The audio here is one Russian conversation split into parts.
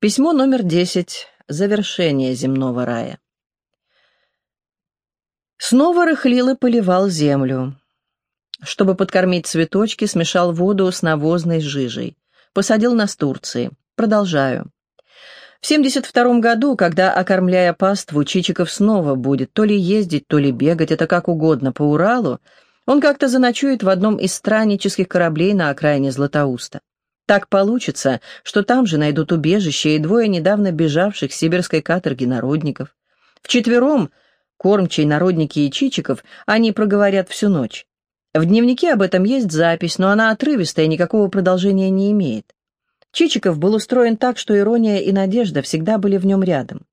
Письмо номер 10. Завершение земного рая. Снова рыхлил и поливал землю. Чтобы подкормить цветочки, смешал воду с навозной жижей. Посадил настурции. Продолжаю. В 72 году, когда, окормляя паству, Чичиков снова будет то ли ездить, то ли бегать, это как угодно, по Уралу, он как-то заночует в одном из страннических кораблей на окраине Златоуста. Так получится, что там же найдут убежище и двое недавно бежавших с сибирской каторги народников. Вчетвером, кормчий, народники и Чичиков, они проговорят всю ночь. В дневнике об этом есть запись, но она отрывистая и никакого продолжения не имеет. Чичиков был устроен так, что ирония и надежда всегда были в нем рядом.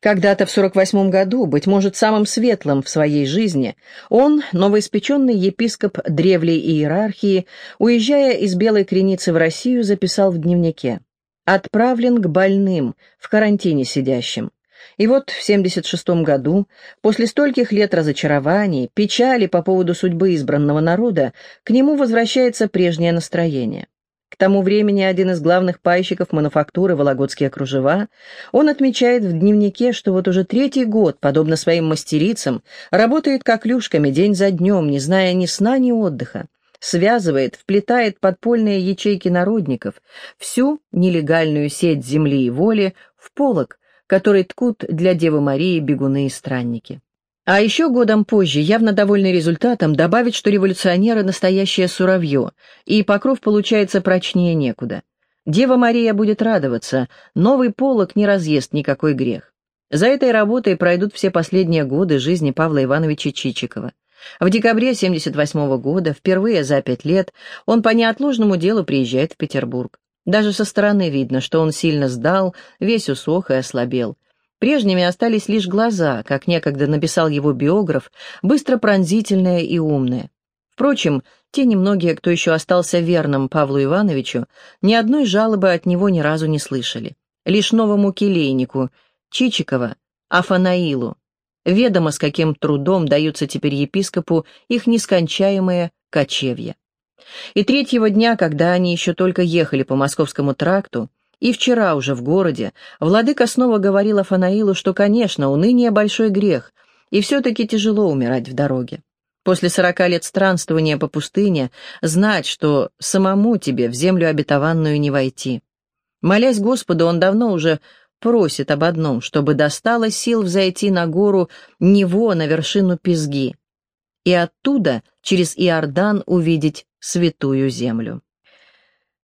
Когда-то в 48 году, быть может, самым светлым в своей жизни, он, новоиспеченный епископ древней иерархии, уезжая из Белой Креницы в Россию, записал в дневнике «Отправлен к больным, в карантине сидящим». И вот в 76 году, после стольких лет разочарований, печали по поводу судьбы избранного народа, к нему возвращается прежнее настроение. К тому времени один из главных пайщиков мануфактуры «Вологодские кружева», он отмечает в дневнике, что вот уже третий год, подобно своим мастерицам, работает как люшками день за днем, не зная ни сна, ни отдыха, связывает, вплетает подпольные ячейки народников, всю нелегальную сеть земли и воли в полог, который ткут для Девы Марии бегуны и странники. А еще годом позже, явно довольный результатом, добавить, что революционеры — настоящее суровье, и покров получается прочнее некуда. Дева Мария будет радоваться, новый полог не разъест никакой грех. За этой работой пройдут все последние годы жизни Павла Ивановича Чичикова. В декабре 78 года, впервые за пять лет, он по неотложному делу приезжает в Петербург. Даже со стороны видно, что он сильно сдал, весь усох и ослабел. Прежними остались лишь глаза, как некогда написал его биограф, быстро пронзительные и умные. Впрочем, те немногие, кто еще остался верным Павлу Ивановичу, ни одной жалобы от него ни разу не слышали. Лишь новому келейнику, Чичикова, Афанаилу. Ведомо, с каким трудом даются теперь епископу их нескончаемые кочевья. И третьего дня, когда они еще только ехали по московскому тракту, и вчера уже в городе владыка снова говорил Афанаилу, что, конечно, уныние — большой грех, и все-таки тяжело умирать в дороге. После сорока лет странствования по пустыне знать, что самому тебе в землю обетованную не войти. Молясь Господу, он давно уже просит об одном, чтобы достало сил взойти на гору Него, на вершину Пизги, и оттуда через Иордан увидеть святую землю.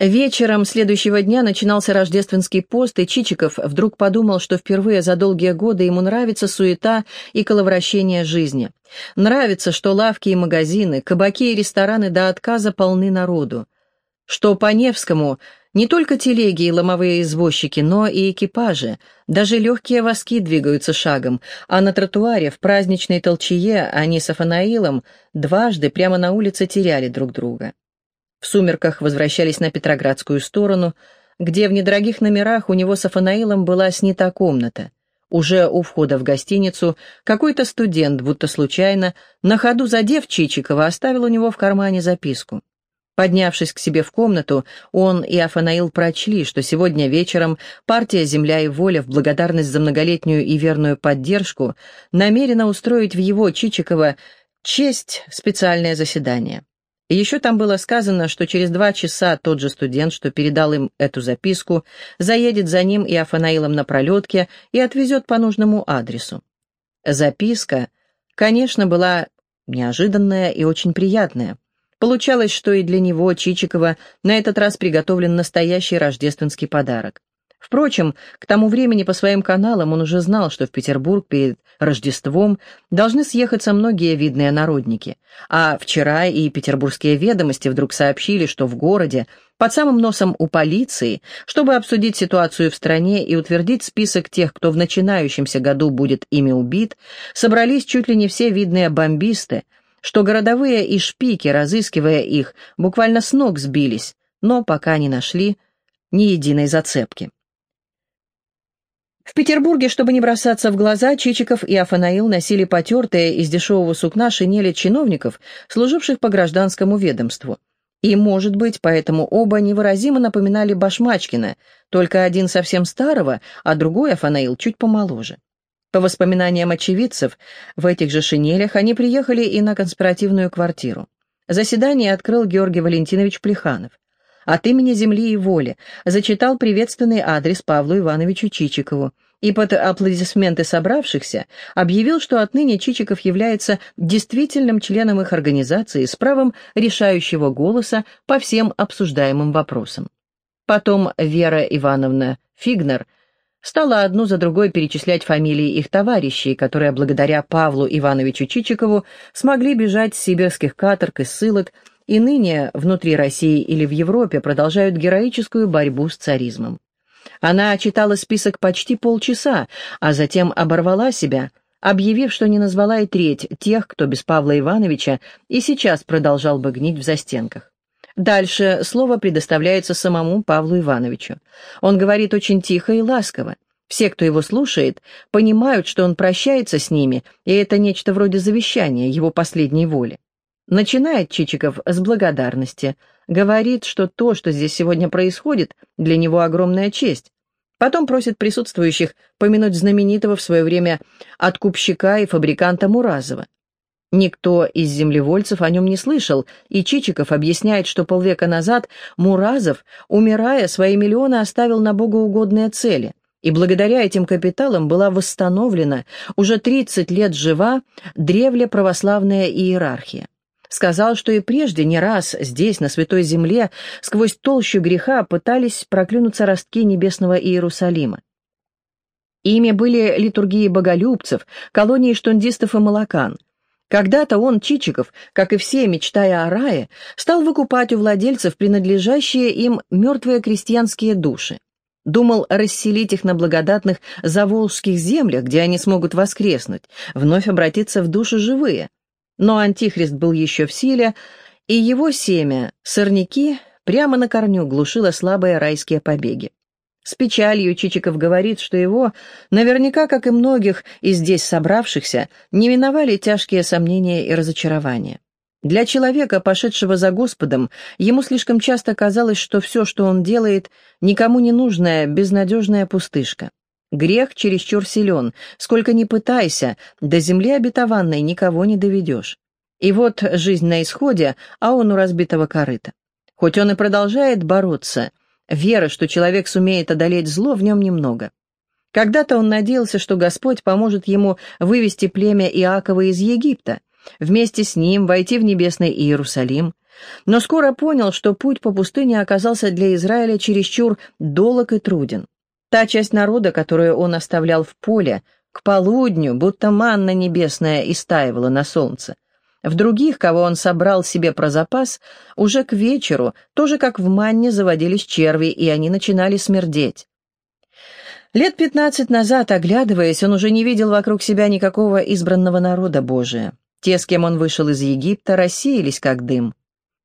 Вечером следующего дня начинался рождественский пост, и Чичиков вдруг подумал, что впервые за долгие годы ему нравится суета и коловращение жизни. Нравится, что лавки и магазины, кабаки и рестораны до отказа полны народу. Что по Невскому не только телеги и ломовые извозчики, но и экипажи, даже легкие воски двигаются шагом, а на тротуаре в праздничной толчее они с Афанаилом дважды прямо на улице теряли друг друга. В сумерках возвращались на Петроградскую сторону, где в недорогих номерах у него с Афанаилом была снята комната. Уже у входа в гостиницу какой-то студент, будто случайно, на ходу задев Чичикова, оставил у него в кармане записку. Поднявшись к себе в комнату, он и Афанаил прочли, что сегодня вечером партия «Земля и воля» в благодарность за многолетнюю и верную поддержку намерена устроить в его, Чичикова, честь специальное заседание. Еще там было сказано, что через два часа тот же студент, что передал им эту записку, заедет за ним и Афанаилом на пролетке и отвезет по нужному адресу. Записка, конечно, была неожиданная и очень приятная. Получалось, что и для него, Чичикова, на этот раз приготовлен настоящий рождественский подарок. Впрочем, к тому времени по своим каналам он уже знал, что в Петербург перед Рождеством должны съехаться многие видные народники, а вчера и петербургские ведомости вдруг сообщили, что в городе, под самым носом у полиции, чтобы обсудить ситуацию в стране и утвердить список тех, кто в начинающемся году будет ими убит, собрались чуть ли не все видные бомбисты, что городовые и шпики, разыскивая их, буквально с ног сбились, но пока не нашли ни единой зацепки. В Петербурге, чтобы не бросаться в глаза, Чичиков и Афанаил носили потертые из дешевого сукна шинели чиновников, служивших по гражданскому ведомству. И, может быть, поэтому оба невыразимо напоминали Башмачкина, только один совсем старого, а другой, Афанаил, чуть помоложе. По воспоминаниям очевидцев, в этих же шинелях они приехали и на конспиративную квартиру. Заседание открыл Георгий Валентинович Плеханов. От имени земли и воли зачитал приветственный адрес Павлу Ивановичу Чичикову, и под аплодисменты собравшихся объявил, что отныне Чичиков является действительным членом их организации с правом решающего голоса по всем обсуждаемым вопросам. Потом Вера Ивановна Фигнер стала одну за другой перечислять фамилии их товарищей, которые благодаря Павлу Ивановичу Чичикову смогли бежать с сибирских каторг и ссылок и ныне внутри России или в Европе продолжают героическую борьбу с царизмом. Она читала список почти полчаса, а затем оборвала себя, объявив, что не назвала и треть тех, кто без Павла Ивановича и сейчас продолжал бы гнить в застенках. Дальше слово предоставляется самому Павлу Ивановичу. Он говорит очень тихо и ласково. Все, кто его слушает, понимают, что он прощается с ними, и это нечто вроде завещания его последней воли. Начинает Чичиков с благодарности, говорит, что то, что здесь сегодня происходит, для него огромная честь. Потом просит присутствующих помянуть знаменитого в свое время откупщика и фабриканта Муразова. Никто из землевольцев о нем не слышал, и Чичиков объясняет, что полвека назад Муразов, умирая, свои миллионы оставил на богоугодные цели, и благодаря этим капиталам была восстановлена уже 30 лет жива древле православная иерархия сказал, что и прежде не раз здесь, на Святой Земле, сквозь толщу греха пытались проклюнуться ростки небесного Иерусалима. Ими были литургии боголюбцев, колонии штундистов и молокан. Когда-то он, Чичиков, как и все, мечтая о рае, стал выкупать у владельцев принадлежащие им мертвые крестьянские души. Думал расселить их на благодатных заволжских землях, где они смогут воскреснуть, вновь обратиться в души живые. Но Антихрист был еще в силе, и его семя, сорняки, прямо на корню глушило слабые райские побеги. С печалью Чичиков говорит, что его, наверняка, как и многих из здесь собравшихся, не миновали тяжкие сомнения и разочарования. Для человека, пошедшего за Господом, ему слишком часто казалось, что все, что он делает, никому не нужная, безнадежная пустышка. Грех чересчур силен, сколько ни пытайся, до земли обетованной никого не доведешь. И вот жизнь на исходе, а он у разбитого корыта. Хоть он и продолжает бороться, веры, что человек сумеет одолеть зло, в нем немного. Когда-то он надеялся, что Господь поможет ему вывести племя Иакова из Египта, вместе с ним войти в небесный Иерусалим, но скоро понял, что путь по пустыне оказался для Израиля чересчур долог и труден. Та часть народа, которую он оставлял в поле, к полудню, будто манна небесная, истаивала на солнце. В других, кого он собрал себе про запас, уже к вечеру, тоже как в манне, заводились черви, и они начинали смердеть. Лет пятнадцать назад, оглядываясь, он уже не видел вокруг себя никакого избранного народа Божия. Те, с кем он вышел из Египта, рассеялись как дым.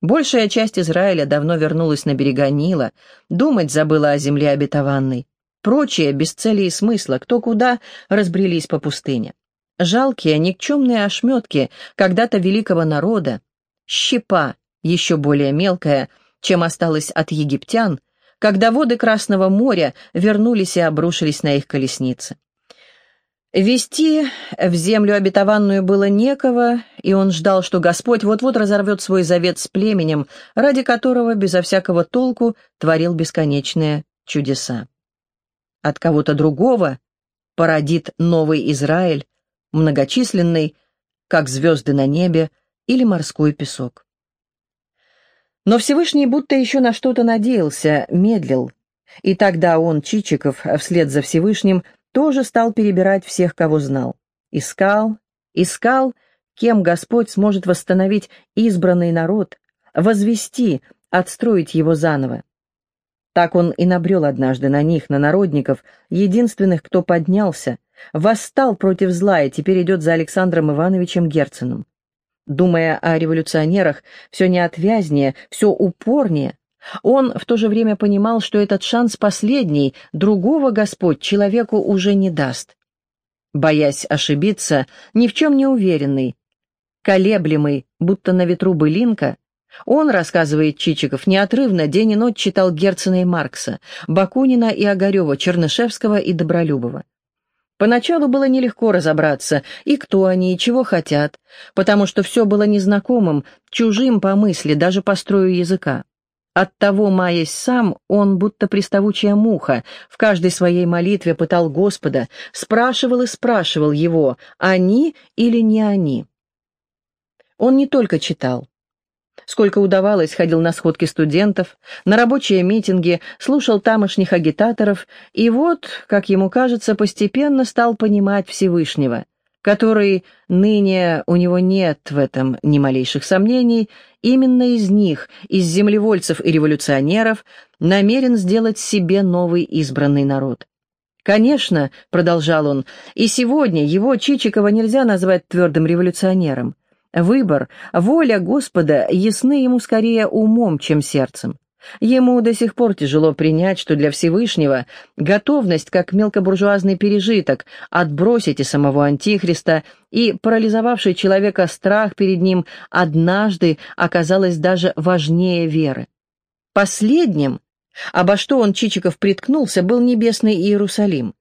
Большая часть Израиля давно вернулась на берега Нила, думать забыла о земле обетованной. Прочие, без цели и смысла, кто куда, разбрелись по пустыне. Жалкие, никчемные ошметки когда-то великого народа, щепа, еще более мелкая, чем осталось от египтян, когда воды Красного моря вернулись и обрушились на их колесницы. Вести в землю обетованную было некого, и он ждал, что Господь вот-вот разорвет свой завет с племенем, ради которого безо всякого толку творил бесконечные чудеса от кого-то другого породит новый Израиль, многочисленный, как звезды на небе или морской песок. Но Всевышний будто еще на что-то надеялся, медлил, и тогда он, Чичиков, вслед за Всевышним, тоже стал перебирать всех, кого знал. Искал, искал, кем Господь сможет восстановить избранный народ, возвести, отстроить его заново. Так он и набрел однажды на них, на народников, единственных, кто поднялся, восстал против зла и теперь идет за Александром Ивановичем Герценом. Думая о революционерах, все неотвязнее, все упорнее, он в то же время понимал, что этот шанс последний, другого Господь человеку уже не даст. Боясь ошибиться, ни в чем не уверенный, колеблемый, будто на ветру былинка, Он, рассказывает Чичиков, неотрывно день и ночь читал Герцена и Маркса, Бакунина и Огарева, Чернышевского и Добролюбова. Поначалу было нелегко разобраться, и кто они, и чего хотят, потому что все было незнакомым, чужим по мысли, даже по строю языка. Оттого, маясь сам, он, будто приставучая муха, в каждой своей молитве пытал Господа, спрашивал и спрашивал его, они или не они. Он не только читал. Сколько удавалось, ходил на сходки студентов, на рабочие митинги, слушал тамошних агитаторов, и вот, как ему кажется, постепенно стал понимать Всевышнего, который, ныне у него нет в этом ни малейших сомнений, именно из них, из землевольцев и революционеров, намерен сделать себе новый избранный народ. Конечно, продолжал он, и сегодня его Чичикова нельзя назвать твердым революционером. Выбор, воля Господа ясны ему скорее умом, чем сердцем. Ему до сих пор тяжело принять, что для Всевышнего готовность, как мелкобуржуазный пережиток, отбросить и самого Антихриста, и парализовавший человека страх перед ним, однажды оказалась даже важнее веры. Последним, обо что он, Чичиков, приткнулся, был небесный Иерусалим.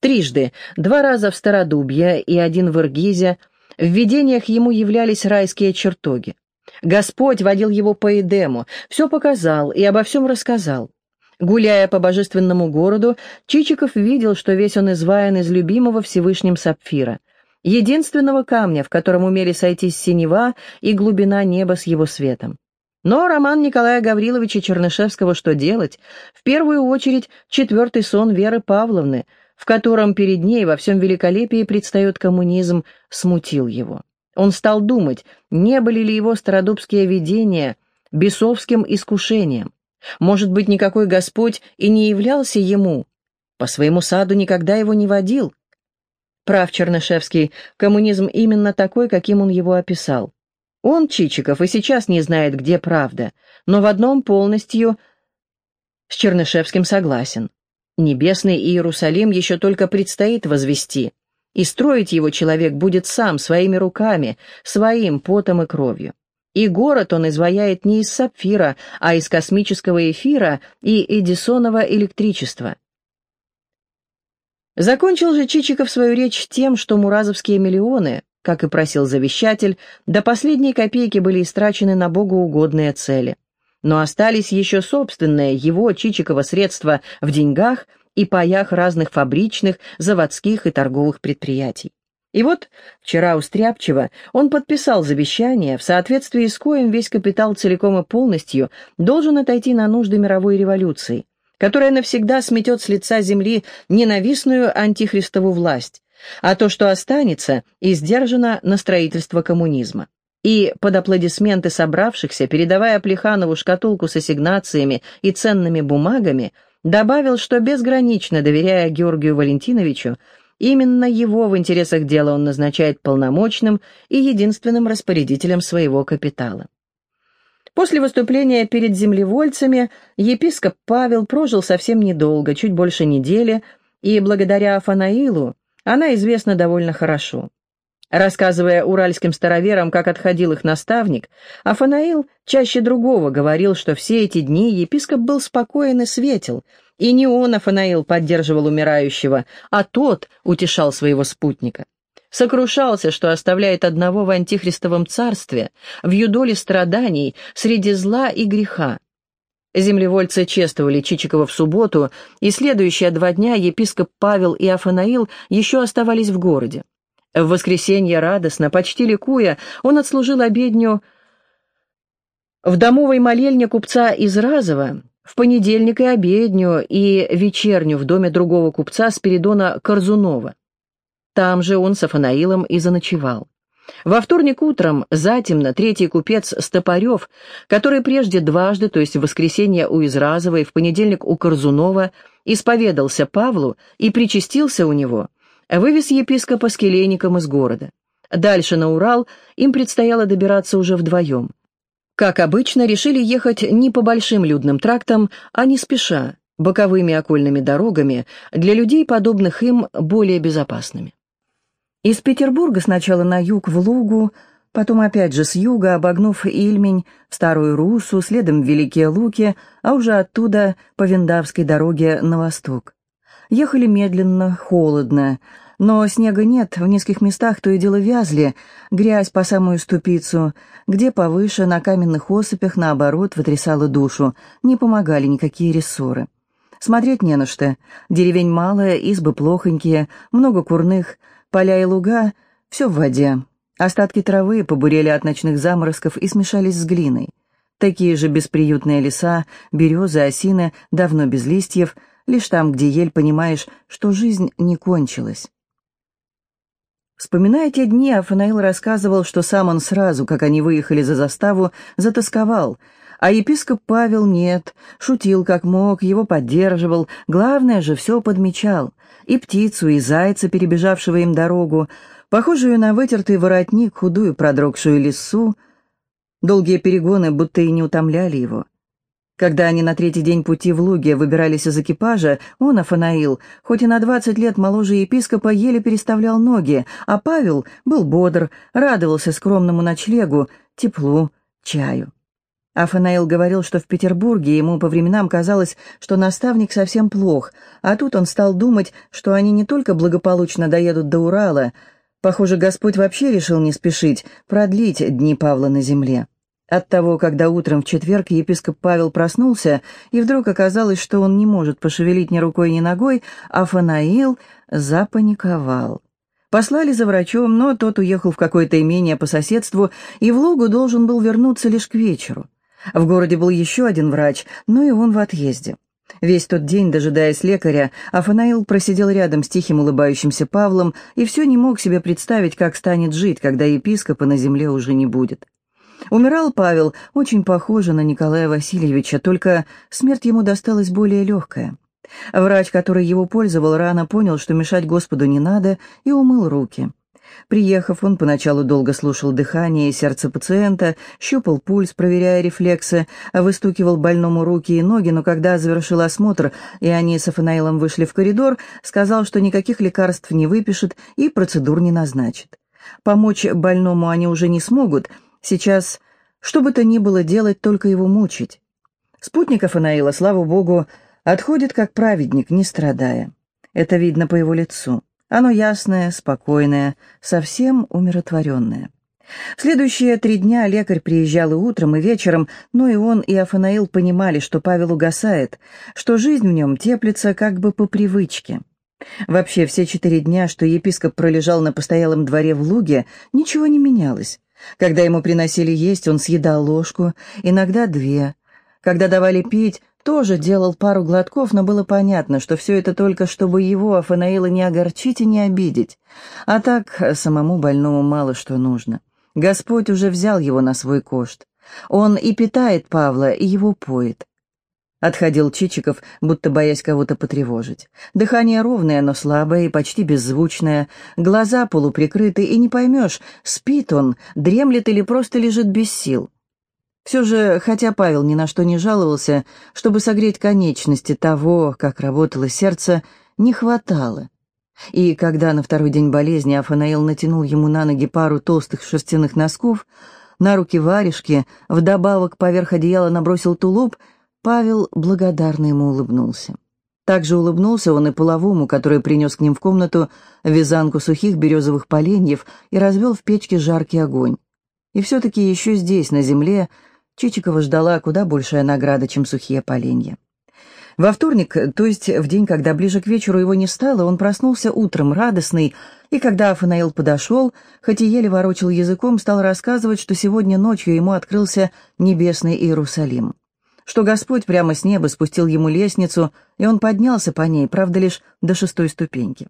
Трижды, два раза в Стародубье и один в Иргизе, в видениях ему являлись райские чертоги. Господь водил его по Эдему, все показал и обо всем рассказал. Гуляя по божественному городу, Чичиков видел, что весь он изваян из любимого Всевышним сапфира, единственного камня, в котором умели сойтись синева и глубина неба с его светом. Но роман Николая Гавриловича Чернышевского «Что делать?» в первую очередь четвертый сон Веры Павловны – в котором перед ней во всем великолепии предстает коммунизм, смутил его. Он стал думать, не были ли его стародубские видения бесовским искушением. Может быть, никакой Господь и не являлся ему, по своему саду никогда его не водил. Прав Чернышевский, коммунизм именно такой, каким он его описал. Он, Чичиков, и сейчас не знает, где правда, но в одном полностью с Чернышевским согласен. Небесный Иерусалим еще только предстоит возвести, и строить его человек будет сам, своими руками, своим потом и кровью. И город он изваяет не из сапфира, а из космического эфира и эдисонова электричества. Закончил же Чичиков свою речь тем, что муразовские миллионы, как и просил завещатель, до последней копейки были истрачены на богоугодные цели но остались еще собственные его, Чичикова, средства в деньгах и паях разных фабричных, заводских и торговых предприятий. И вот вчера у Стряпчева он подписал завещание, в соответствии с коим весь капитал целиком и полностью должен отойти на нужды мировой революции, которая навсегда сметет с лица земли ненавистную антихристову власть, а то, что останется, издержано на строительство коммунизма и под аплодисменты собравшихся, передавая Плеханову шкатулку с ассигнациями и ценными бумагами, добавил, что безгранично доверяя Георгию Валентиновичу, именно его в интересах дела он назначает полномочным и единственным распорядителем своего капитала. После выступления перед землевольцами епископ Павел прожил совсем недолго, чуть больше недели, и благодаря Афанаилу она известна довольно хорошо. Рассказывая уральским староверам, как отходил их наставник, Афанаил чаще другого говорил, что все эти дни епископ был спокоен и светел, и не он, Афанаил, поддерживал умирающего, а тот утешал своего спутника. Сокрушался, что оставляет одного в антихристовом царстве, в юдоле страданий, среди зла и греха. Землевольцы чествовали Чичикова в субботу, и следующие два дня епископ Павел и Афанаил еще оставались в городе. В воскресенье радостно, почти ликуя, он отслужил обедню в домовой молельне купца из Разова, в понедельник и обедню, и вечерню в доме другого купца Спиридона Корзунова. Там же он с Афанаилом и заночевал. Во вторник утром, затемно, третий купец Стопарев, который прежде дважды, то есть в воскресенье у Изразова и в понедельник у Корзунова, исповедался Павлу и причастился у него – вывез епископа с келейником из города. Дальше на Урал им предстояло добираться уже вдвоем. Как обычно, решили ехать не по большим людным трактам, а не спеша, боковыми окольными дорогами, для людей, подобных им, более безопасными. Из Петербурга сначала на юг в Лугу, Потом опять же с юга, обогнув Ильмень, Старую Русу, следом Великие Луки, а уже оттуда по Виндавской дороге на восток. Ехали медленно, холодно, но снега нет, в нескольких местах то и дело вязли, грязь по самую ступицу, где повыше, на каменных осыпях, наоборот, вытрясала душу, не помогали никакие рессоры. Смотреть не на что, деревень малая, избы плохонькие, много курных, поля и луга — все в воде. Остатки травы побурели от ночных заморозков и смешались с глиной. Такие же бесприютные леса, березы, осины, давно без листьев, лишь там, где ель понимаешь, что жизнь не кончилась. Вспоминая те дни, Афанаил рассказывал, что сам он сразу, как они выехали за заставу, затасковал, а епископ Павел нет, шутил как мог, его поддерживал, главное же все подмечал, и птицу, и зайца, перебежавшего им дорогу, похожую на вытертый воротник, худую продрогшую лису. Долгие перегоны будто и не утомляли его. Когда они на третий день пути в Луге выбирались из экипажа, он, Афанаил, хоть и на двадцать лет моложе епископа, еле переставлял ноги, а Павел был бодр, радовался скромному ночлегу, теплу, чаю. Афанаил говорил, что в Петербурге ему по временам казалось, что наставник совсем плох, а тут он стал думать, что они не только благополучно доедут до Урала, Похоже, Господь вообще решил не спешить, продлить дни Павла на земле. Оттого, когда утром в четверг епископ Павел проснулся, и вдруг оказалось, что он не может пошевелить ни рукой, ни ногой, Афанаил запаниковал. Послали за врачом, но тот уехал в какое-то имение по соседству, и в Лугу должен был вернуться лишь к вечеру. В городе был еще один врач, но и он в отъезде. Весь тот день, дожидаясь лекаря, Афанаил просидел рядом с тихим улыбающимся Павлом и все не мог себе представить, как станет жить, когда епископа на земле уже не будет. Умирал Павел, очень похоже на Николая Васильевича, только смерть ему досталась более легкая. Врач, который его пользовал, рано понял, что мешать Господу не надо, и умыл руки. Приехав, он поначалу долго слушал дыхание и сердце пациента, щупал пульс, проверяя рефлексы, выстукивал больному руки и ноги, но когда завершил осмотр, и они с Афанаилом вышли в коридор, сказал, что никаких лекарств не выпишет и процедур не назначит. Помочь больному они уже не смогут, сейчас что бы то ни было делать, только его мучить. Спутник Афанаила, слава богу, отходит как праведник, не страдая. Это видно по его лицу. Оно ясное, спокойное, совсем умиротворенное. В следующие три дня лекарь приезжал и утром, и вечером, но и он, и Афанаил понимали, что Павел угасает, что жизнь в нем теплится как бы по привычке. Вообще, все четыре дня, что епископ пролежал на постоялом дворе в Луге, ничего не менялось. Когда ему приносили есть, он съедал ложку, иногда две. Когда давали пить, тоже делал пару глотков, но было понятно, что все это только чтобы его, Афанаила, не огорчить и не обидеть. А так самому больному мало что нужно. Господь уже взял его на свой кошт. Он и питает Павла, и его поет. Отходил Чичиков, будто боясь кого-то потревожить. Дыхание ровное, но слабое и почти беззвучное, глаза полуприкрыты, и не поймешь, спит он, дремлет или просто лежит без сил. Все же, хотя Павел ни на что не жаловался, чтобы согреть конечности того, как работало сердце, не хватало. И когда на второй день болезни Афанаил натянул ему на ноги пару толстых шерстяных носков, на руки варежки, вдобавок поверх одеяла набросил тулуп, Павел благодарно ему улыбнулся. Также улыбнулся он и половому, который принес к ним в комнату вязанку сухих березовых поленьев и развел в печке жаркий огонь. И все-таки еще здесь, на земле, Чичикова ждала куда большая награда, чем сухие поленья. Во вторник, то есть в день, когда ближе к вечеру его не стало, он проснулся утром радостный, и когда Афанаил подошел, хоть и еле ворочил языком, стал рассказывать, что сегодня ночью ему открылся небесный Иерусалим, что Господь прямо с неба спустил ему лестницу, и он поднялся по ней, правда, лишь до шестой ступеньки.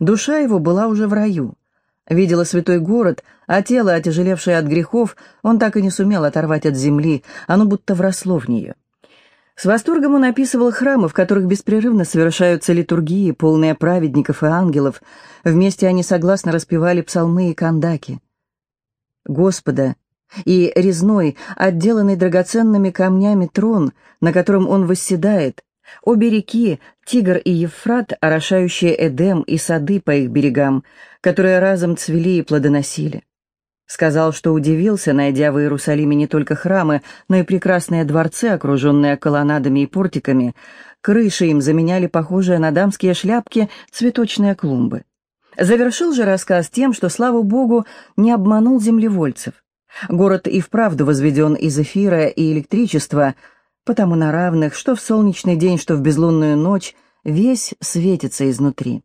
Душа его была уже в раю — Видела святой город, а тело, отяжелевшее от грехов, он так и не сумел оторвать от земли, оно будто вросло в нее. С восторгом он описывал храмы, в которых беспрерывно совершаются литургии, полные праведников и ангелов. Вместе они согласно распевали псалмы и кандаки. Господа и резной, отделанный драгоценными камнями трон, на котором он восседает, Обе реки, Тигр и Евфрат, орошающие Эдем и сады по их берегам, которые разом цвели и плодоносили. Сказал, что удивился, найдя в Иерусалиме не только храмы, но и прекрасные дворцы, окруженные колоннадами и портиками. Крыши им заменяли похожие на дамские шляпки цветочные клумбы. Завершил же рассказ тем, что, слава богу, не обманул землевольцев. Город и вправду возведен из эфира и электричества, потому на равных, что в солнечный день, что в безлунную ночь, весь светится изнутри.